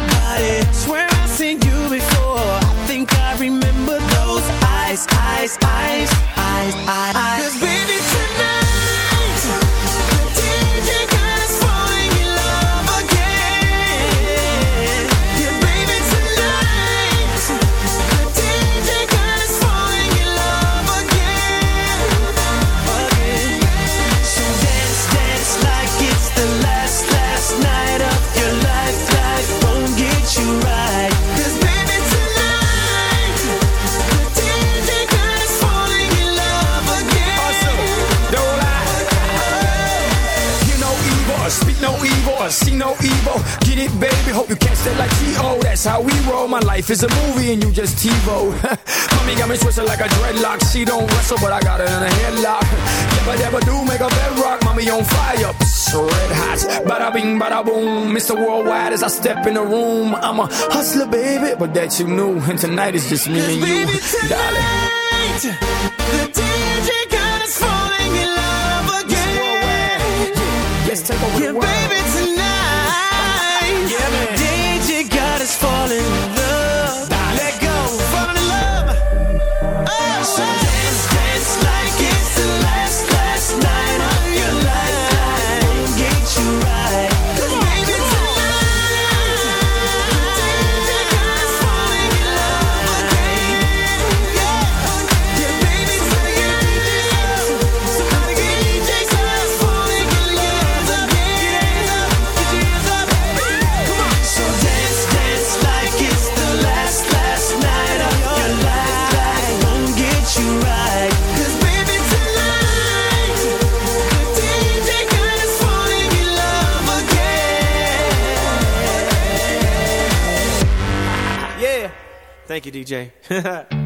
my body. my life is a movie and you just TiVo. Mommy got me twisted like a dreadlock. She don't wrestle, but I got her in a headlock. If I ever do make a bedrock, mommy on fire. Psst, red hot. Bada bing, bada boom. Mr. Worldwide as I step in the room. I'm a hustler, baby, but that you knew. And tonight is just me and you. Darling. Thank you, DJ.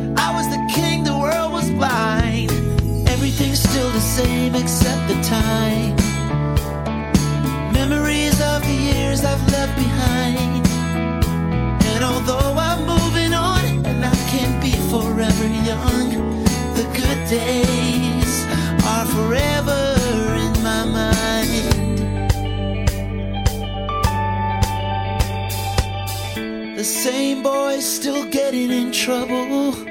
Everything's still the same except the time. Memories of the years I've left behind. And although I'm moving on and I can't be forever young, the good days are forever in my mind. The same boys still getting in trouble.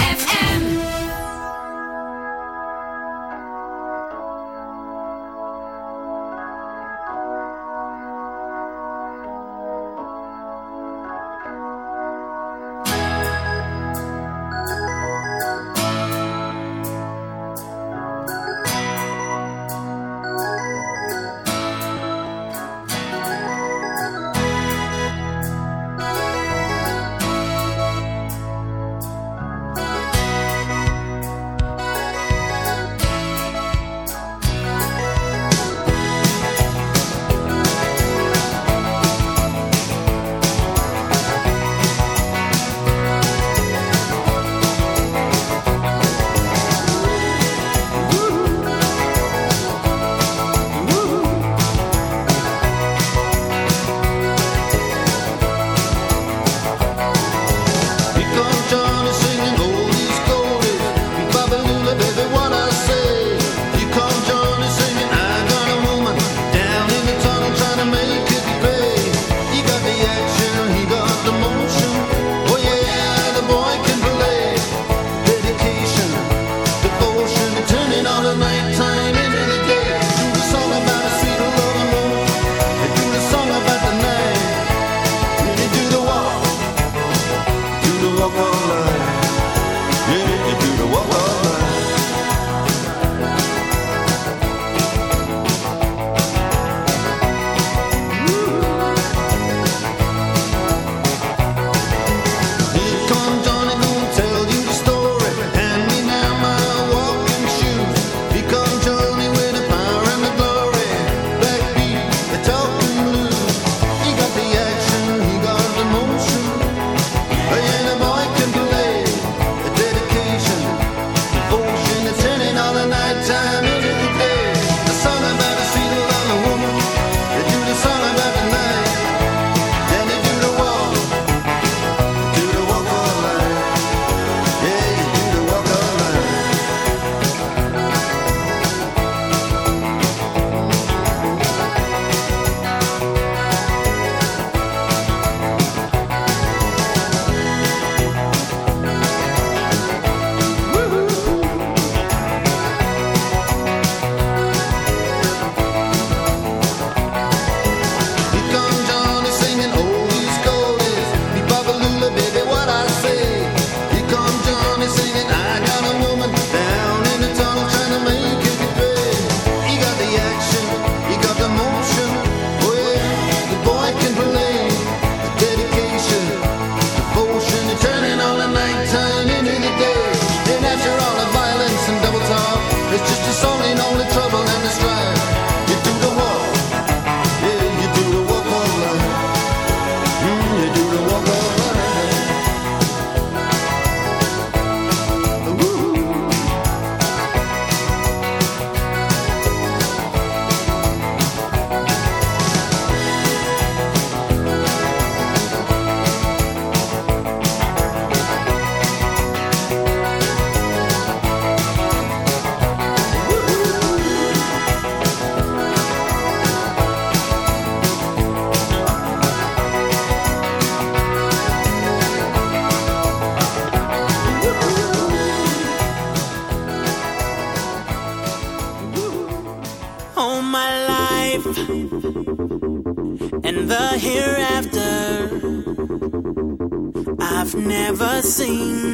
You.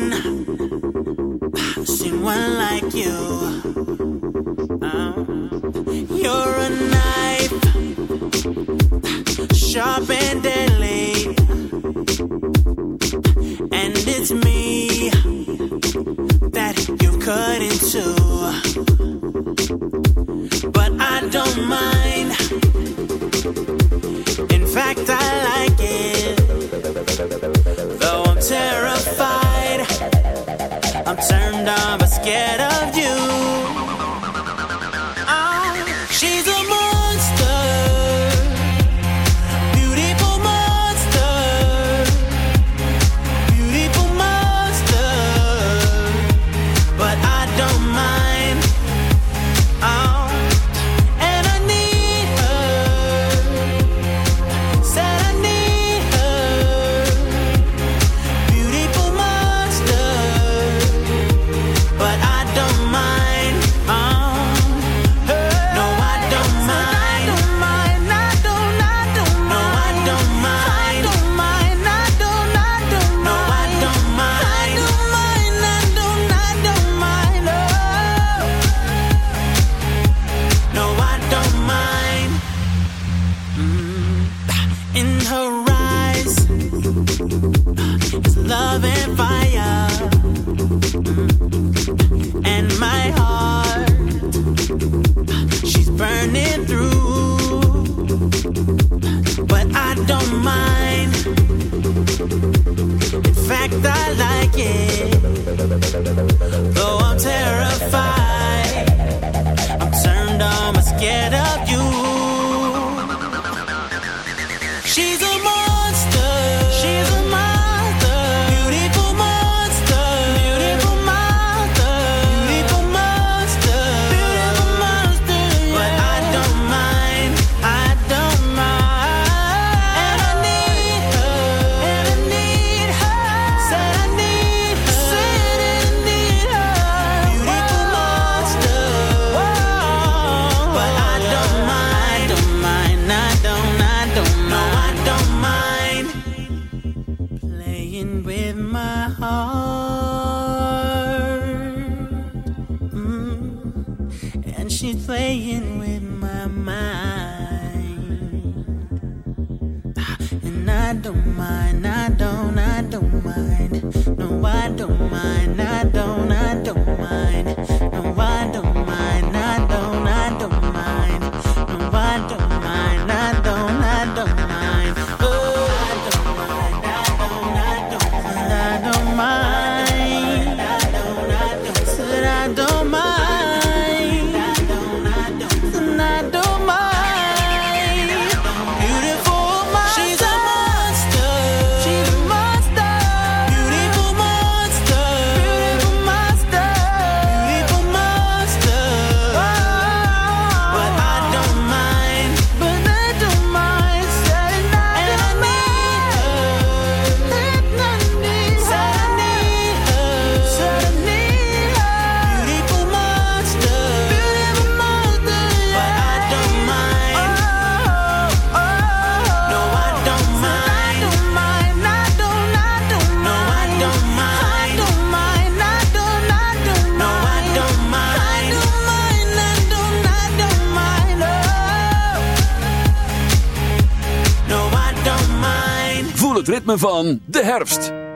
Van de herfst.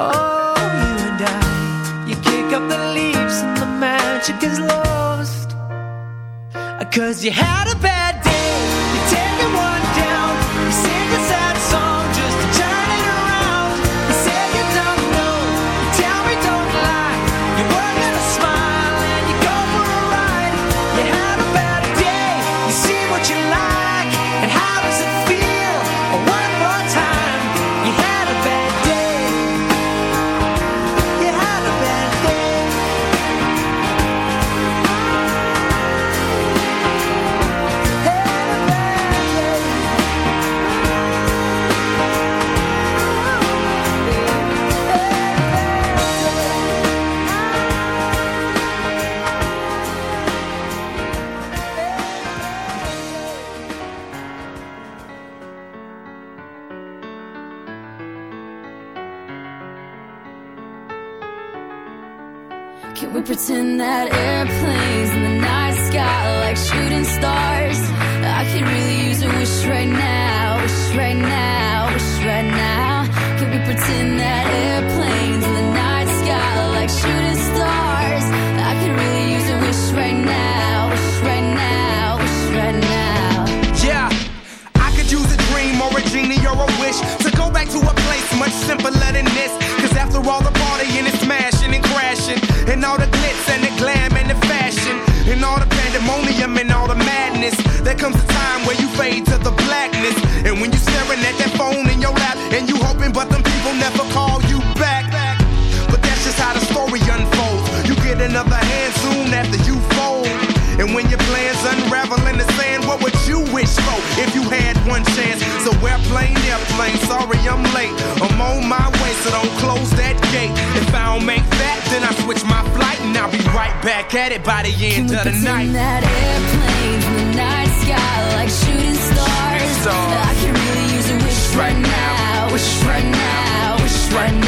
Oh, you and I, you kick up the leaves and the magic is lost. Cause you had a bad airplane, airplane, sorry I'm late. I'm on my way, so don't close that gate. If I don't make that, then I switch my flight and I'll be right back at it by the end of the night. That airplanes in the night sky like shooting stars. I can really use a wish right now, wish right now, wish right now.